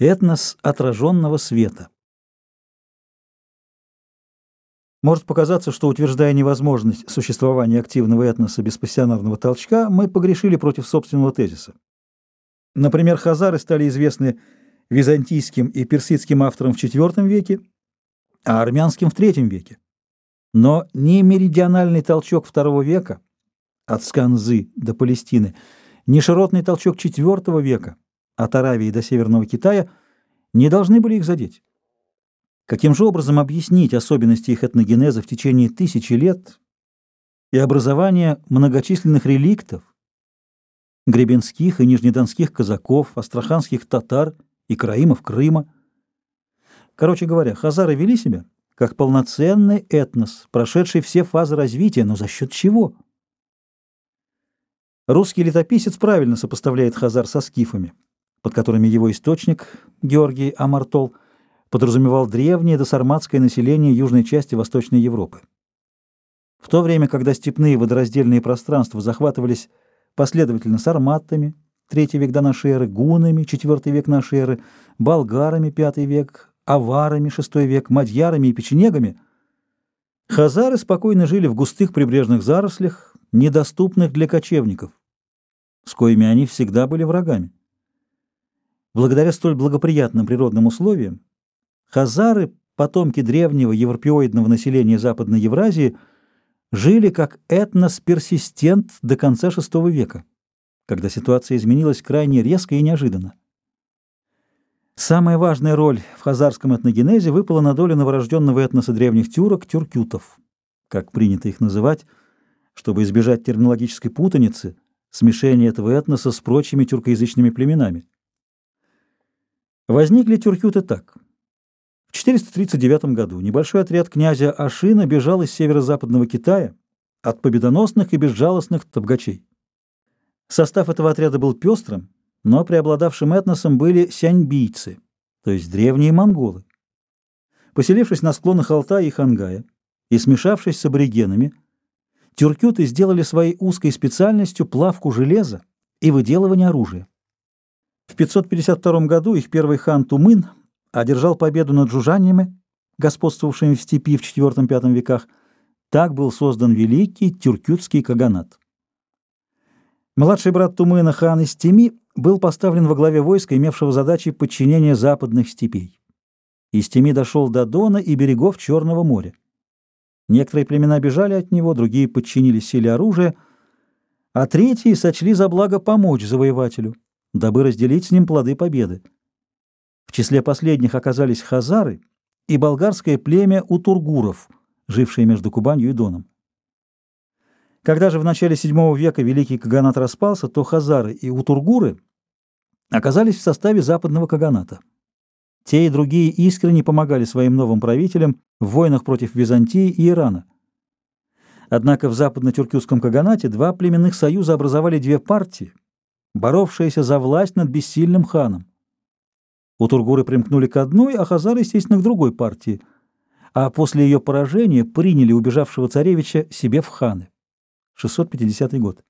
Этнос отраженного света. Может показаться, что, утверждая невозможность существования активного этноса без пассионарного толчка, мы погрешили против собственного тезиса. Например, хазары стали известны византийским и персидским авторам в IV веке, а армянским в III веке. Но ни меридиональный толчок II века, от Сканзы до Палестины, ни широтный толчок IV века – от Аравии до Северного Китая, не должны были их задеть. Каким же образом объяснить особенности их этногенеза в течение тысячи лет и образование многочисленных реликтов, гребенских и нижнедонских казаков, астраханских татар и караимов Крыма? Короче говоря, хазары вели себя как полноценный этнос, прошедший все фазы развития, но за счет чего? Русский летописец правильно сопоставляет хазар со скифами под которыми его источник, Георгий Амартол, подразумевал древнее досарматское население южной части Восточной Европы. В то время, когда степные водораздельные пространства захватывались последовательно сарматами, III век до нашей эры, гунами, IV век нашей эры, болгарами, V век, аварами, VI век, мадьярами и печенегами, хазары спокойно жили в густых прибрежных зарослях, недоступных для кочевников, с коими они всегда были врагами. Благодаря столь благоприятным природным условиям, хазары, потомки древнего европеоидного населения Западной Евразии, жили как этнос-персистент до конца VI века, когда ситуация изменилась крайне резко и неожиданно. Самая важная роль в хазарском этногенезе выпала на долю новорожденного этноса древних тюрок – тюркютов, как принято их называть, чтобы избежать терминологической путаницы, смешения этого этноса с прочими тюркоязычными племенами. Возникли тюркюты так. В 439 году небольшой отряд князя Ашина бежал из северо-западного Китая от победоносных и безжалостных табгачей. Состав этого отряда был пестрым, но преобладавшим этносом были сяньбийцы, то есть древние монголы. Поселившись на склонах Алтая и Хангая и смешавшись с аборигенами, тюркюты сделали своей узкой специальностью плавку железа и выделывание оружия. В 552 году их первый хан Тумын одержал победу над джужаниями, господствовавшими в степи в IV-V веках. Так был создан великий тюркютский каганат. Младший брат Тумына хан Истеми был поставлен во главе войска, имевшего задачей подчинения западных степей. Истеми дошел до Дона и берегов Черного моря. Некоторые племена бежали от него, другие подчинились силе оружия, а третьи сочли за благо помочь завоевателю дабы разделить с ним плоды победы. В числе последних оказались хазары и болгарское племя утургуров, жившее между Кубанью и Доном. Когда же в начале VII века Великий Каганат распался, то хазары и утургуры оказались в составе западного Каганата. Те и другие искренне помогали своим новым правителям в войнах против Византии и Ирана. Однако в западно-тюркютском Каганате два племенных союза образовали две партии – боровшаяся за власть над бессильным ханом. У Тургуры примкнули к одной, а хазары, естественно, к другой партии, а после ее поражения приняли убежавшего царевича себе в ханы. 650 год.